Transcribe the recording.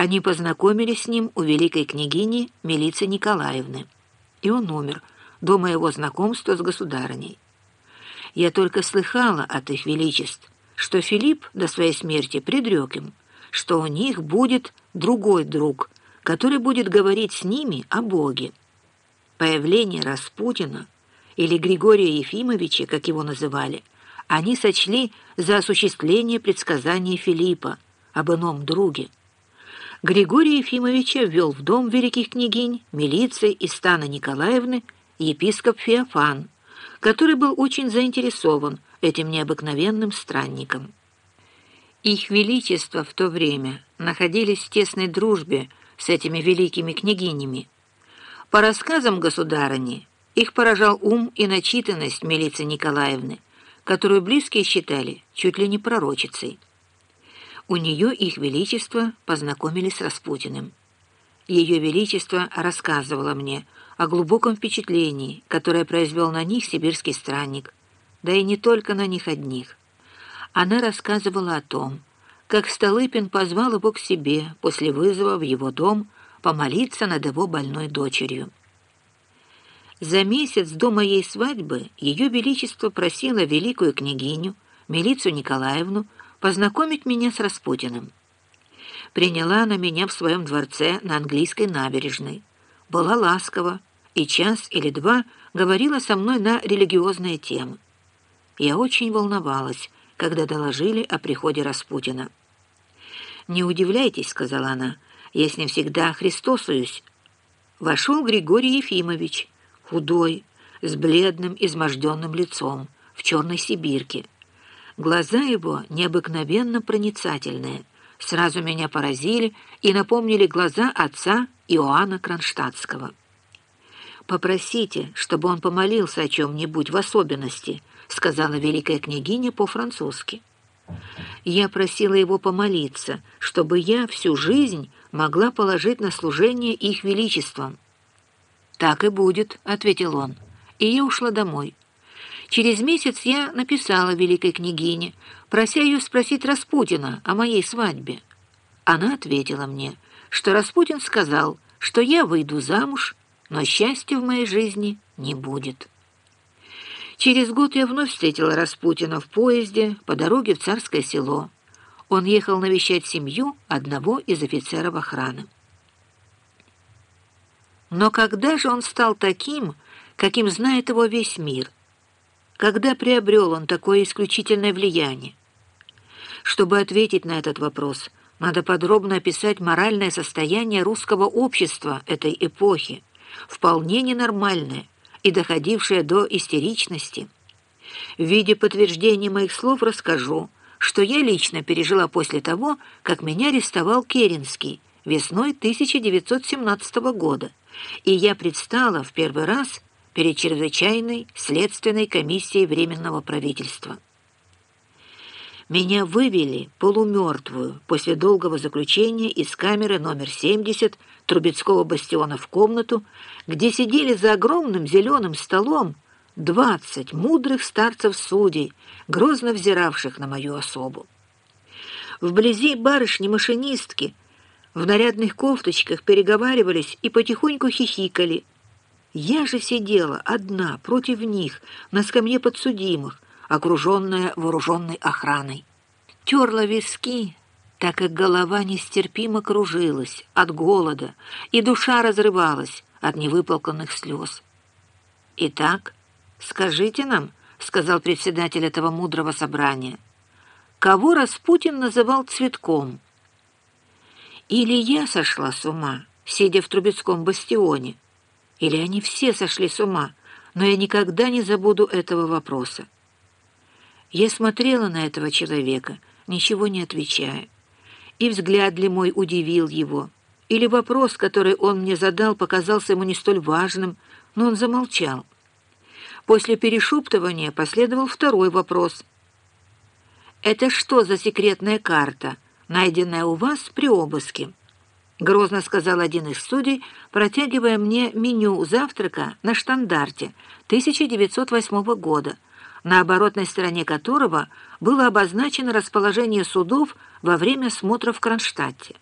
Они познакомились с ним у великой княгини Милицы Николаевны, и он умер до моего знакомства с государыней. Я только слыхала от их величеств, что Филипп до своей смерти предрек им, что у них будет другой друг, который будет говорить с ними о Боге. Появление Распутина или Григория Ефимовича, как его называли, они сочли за осуществление предсказания Филиппа об ином друге. Григория Ефимовича ввел в дом великих княгинь, милиции и стана Николаевны епископ Феофан, который был очень заинтересован этим необыкновенным странником. Их величество в то время находились в тесной дружбе с этими великими княгинями. По рассказам государыни, их поражал ум и начитанность милиции Николаевны, которую близкие считали чуть ли не пророчицей. У нее их величество познакомились с Распутиным. Ее величество рассказывало мне о глубоком впечатлении, которое произвел на них сибирский странник, да и не только на них одних. Она рассказывала о том, как Столыпин позвал его к себе после вызова в его дом помолиться над его больной дочерью. За месяц до моей свадьбы Ее Величество просило великую княгиню, Милицу Николаевну, познакомить меня с Распутиным. Приняла она меня в своем дворце на английской набережной. Была ласкова и час или два говорила со мной на религиозные темы. Я очень волновалась, когда доложили о приходе Распутина. «Не удивляйтесь», — сказала она, — «я с ним всегда христосуюсь». Вошел Григорий Ефимович, худой, с бледным, изможденным лицом, в черной сибирке. Глаза его необыкновенно проницательные, сразу меня поразили и напомнили глаза отца Иоанна Кронштадтского. «Попросите, чтобы он помолился о чем-нибудь в особенности», сказала великая княгиня по-французски. Я просила его помолиться, чтобы я всю жизнь могла положить на служение их величеством. «Так и будет», — ответил он, и я ушла домой. Через месяц я написала великой княгине, прося ее спросить Распутина о моей свадьбе. Она ответила мне, что Распутин сказал, что я выйду замуж, но счастья в моей жизни не будет». Через год я вновь встретила Распутина в поезде по дороге в Царское село. Он ехал навещать семью одного из офицеров охраны. Но когда же он стал таким, каким знает его весь мир? Когда приобрел он такое исключительное влияние? Чтобы ответить на этот вопрос, надо подробно описать моральное состояние русского общества этой эпохи, вполне ненормальное, и доходившая до истеричности. В виде подтверждения моих слов расскажу, что я лично пережила после того, как меня арестовал Керенский весной 1917 года, и я предстала в первый раз перед чрезвычайной следственной комиссией Временного правительства. Меня вывели полумертвую после долгого заключения из камеры номер 70 Трубецкого бастиона в комнату, где сидели за огромным зеленым столом двадцать мудрых старцев-судей, грозно взиравших на мою особу. Вблизи барышни-машинистки в нарядных кофточках переговаривались и потихоньку хихикали. Я же сидела одна против них на скамье подсудимых, окруженная вооруженной охраной. Терла виски, так как голова нестерпимо кружилась от голода, и душа разрывалась от невыполканных слез. «Итак, скажите нам», — сказал председатель этого мудрого собрания, «кого Распутин называл цветком?» Или я сошла с ума, сидя в Трубецком бастионе, или они все сошли с ума, но я никогда не забуду этого вопроса. Я смотрела на этого человека, ничего не отвечая. И взгляд ли мой удивил его, или вопрос, который он мне задал, показался ему не столь важным, но он замолчал. После перешептывания последовал второй вопрос. «Это что за секретная карта, найденная у вас при обыске?» Грозно сказал один из судей, протягивая мне меню завтрака на штандарте 1908 года, на оборотной стороне которого было обозначено расположение судов во время смотра в Кронштадте.